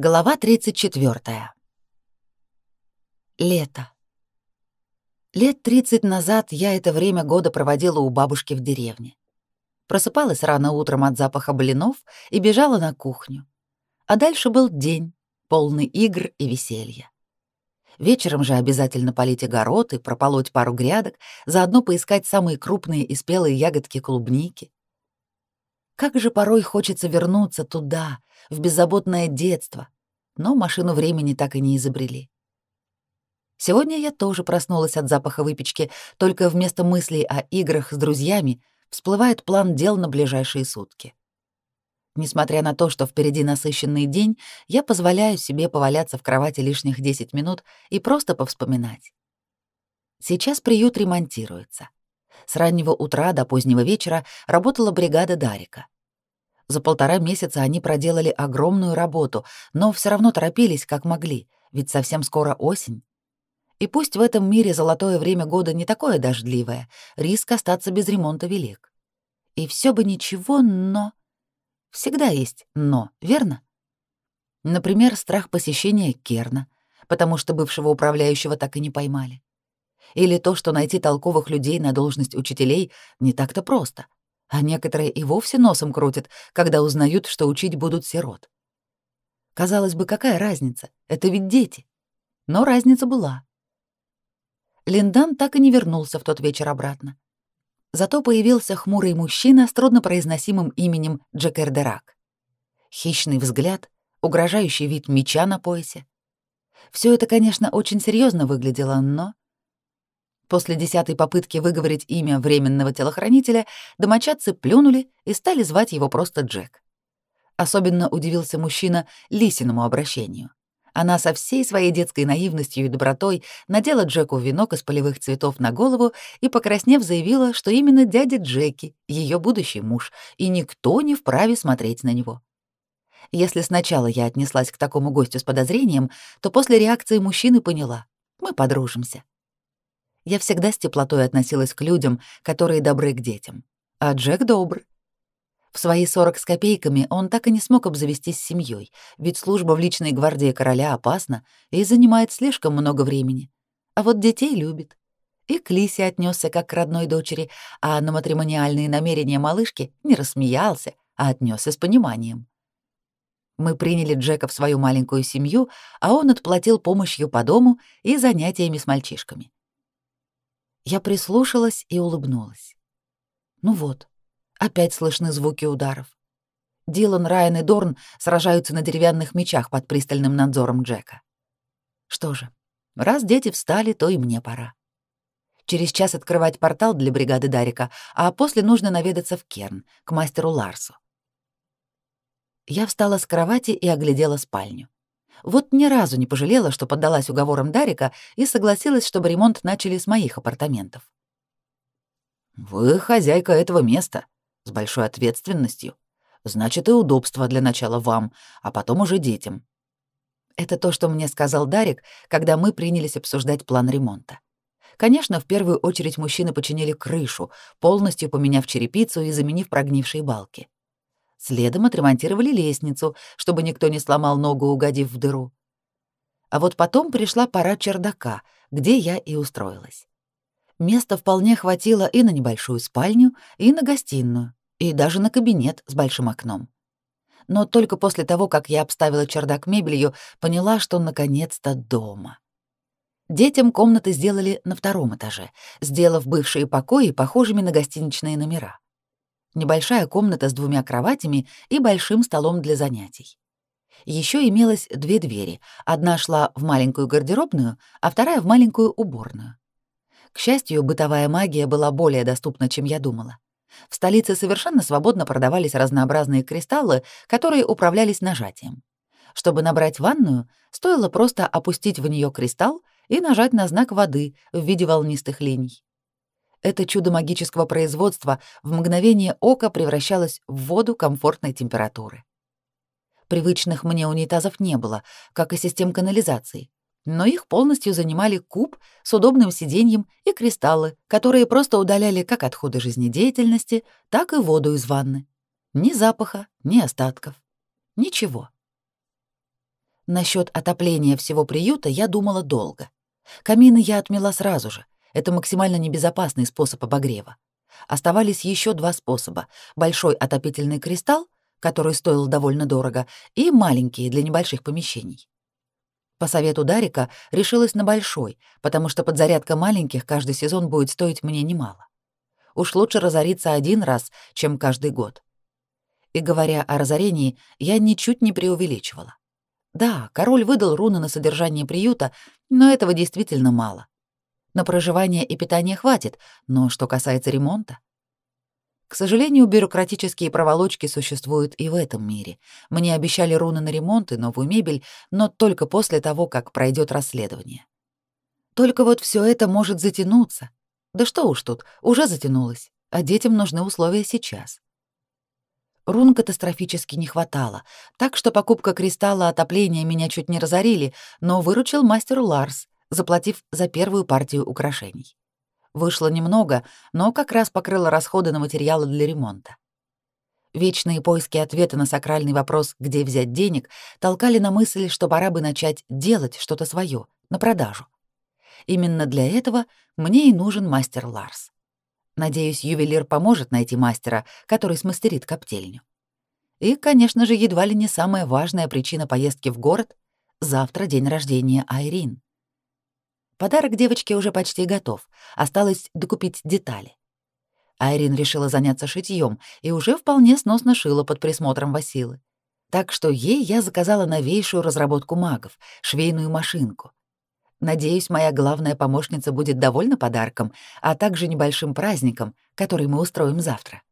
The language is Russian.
Глава 34. Лето. Лет 30 назад я это время года проводила у бабушки в деревне. Просыпалась рано утром от запаха блинов и бежала на кухню. А дальше был день, полный игр и веселья. Вечером же обязательно полить огород и прополоть пару грядок, заодно поискать самые крупные и спелые ягодки клубники. Как же порой хочется вернуться туда, в беззаботное детство, но машину времени так и не изобрели. Сегодня я тоже проснулась от запаха выпечки, только вместо мыслей о играх с друзьями всплывает план дел на ближайшие сутки. Несмотря на то, что впереди насыщенный день, я позволяю себе поваляться в кровати лишних 10 минут и просто повспоминать. Сейчас приют ремонтируется. С раннего утра до позднего вечера работала бригада Дарика. За полтора месяца они проделали огромную работу, но все равно торопились, как могли, ведь совсем скоро осень. И пусть в этом мире золотое время года не такое дождливое, риск остаться без ремонта велик. И все бы ничего, но... Всегда есть «но», верно? Например, страх посещения Керна, потому что бывшего управляющего так и не поймали. Или то, что найти толковых людей на должность учителей не так-то просто — а некоторые и вовсе носом крутят, когда узнают, что учить будут сирот. Казалось бы, какая разница? Это ведь дети. Но разница была. Линдан так и не вернулся в тот вечер обратно. Зато появился хмурый мужчина с труднопроизносимым именем Джекердерак. Хищный взгляд, угрожающий вид меча на поясе. Все это, конечно, очень серьезно выглядело, но После десятой попытки выговорить имя временного телохранителя домочадцы плюнули и стали звать его просто Джек. Особенно удивился мужчина Лисиному обращению. Она со всей своей детской наивностью и добротой надела Джеку венок из полевых цветов на голову и, покраснев, заявила, что именно дядя Джеки — ее будущий муж, и никто не вправе смотреть на него. Если сначала я отнеслась к такому гостю с подозрением, то после реакции мужчины поняла — мы подружимся. Я всегда с теплотой относилась к людям, которые добры к детям. А Джек добр. В свои сорок с копейками он так и не смог обзавестись семьей, ведь служба в личной гвардии короля опасна и занимает слишком много времени. А вот детей любит. И к Лисе отнесся как к родной дочери, а на матримониальные намерения малышки не рассмеялся, а отнесся с пониманием. Мы приняли Джека в свою маленькую семью, а он отплатил помощью по дому и занятиями с мальчишками. Я прислушалась и улыбнулась. Ну вот, опять слышны звуки ударов. Дилан, Райан и Дорн сражаются на деревянных мечах под пристальным надзором Джека. Что же, раз дети встали, то и мне пора. Через час открывать портал для бригады Дарика, а после нужно наведаться в Керн, к мастеру Ларсу. Я встала с кровати и оглядела спальню. Вот ни разу не пожалела, что поддалась уговорам Дарика и согласилась, чтобы ремонт начали с моих апартаментов. «Вы хозяйка этого места, с большой ответственностью. Значит, и удобство для начала вам, а потом уже детям». Это то, что мне сказал Дарик, когда мы принялись обсуждать план ремонта. Конечно, в первую очередь мужчины починили крышу, полностью поменяв черепицу и заменив прогнившие балки. Следом отремонтировали лестницу, чтобы никто не сломал ногу, угодив в дыру. А вот потом пришла пора чердака, где я и устроилась. Места вполне хватило и на небольшую спальню, и на гостиную, и даже на кабинет с большим окном. Но только после того, как я обставила чердак мебелью, поняла, что наконец-то дома. Детям комнаты сделали на втором этаже, сделав бывшие покои похожими на гостиничные номера небольшая комната с двумя кроватями и большим столом для занятий. Еще имелось две двери. Одна шла в маленькую гардеробную, а вторая в маленькую уборную. К счастью, бытовая магия была более доступна, чем я думала. В столице совершенно свободно продавались разнообразные кристаллы, которые управлялись нажатием. Чтобы набрать ванную, стоило просто опустить в нее кристалл и нажать на знак воды в виде волнистых линий. Это чудо магического производства в мгновение ока превращалось в воду комфортной температуры. Привычных мне унитазов не было, как и систем канализации, но их полностью занимали куб с удобным сиденьем и кристаллы, которые просто удаляли как отходы жизнедеятельности, так и воду из ванны. Ни запаха, ни остатков. Ничего. Насчет отопления всего приюта я думала долго. Камины я отмела сразу же. Это максимально небезопасный способ обогрева. Оставались еще два способа. Большой отопительный кристалл, который стоил довольно дорого, и маленькие для небольших помещений. По совету Дарика решилась на большой, потому что подзарядка маленьких каждый сезон будет стоить мне немало. Уж лучше разориться один раз, чем каждый год. И говоря о разорении, я ничуть не преувеличивала. Да, король выдал руны на содержание приюта, но этого действительно мало. На проживание и питание хватит, но что касается ремонта... К сожалению, бюрократические проволочки существуют и в этом мире. Мне обещали руны на ремонт и новую мебель, но только после того, как пройдет расследование. Только вот все это может затянуться. Да что уж тут, уже затянулось, а детям нужны условия сейчас. Рун катастрофически не хватало, так что покупка кристалла отопления меня чуть не разорили, но выручил мастер Ларс, заплатив за первую партию украшений. Вышло немного, но как раз покрыло расходы на материалы для ремонта. Вечные поиски ответа на сакральный вопрос «где взять денег» толкали на мысль, что пора бы начать делать что-то свое на продажу. Именно для этого мне и нужен мастер Ларс. Надеюсь, ювелир поможет найти мастера, который смастерит коптильню. И, конечно же, едва ли не самая важная причина поездки в город — завтра день рождения Айрин. Подарок девочке уже почти готов, осталось докупить детали. Айрин решила заняться шитьем и уже вполне сносно шила под присмотром Василы. Так что ей я заказала новейшую разработку магов — швейную машинку. Надеюсь, моя главная помощница будет довольна подарком, а также небольшим праздником, который мы устроим завтра.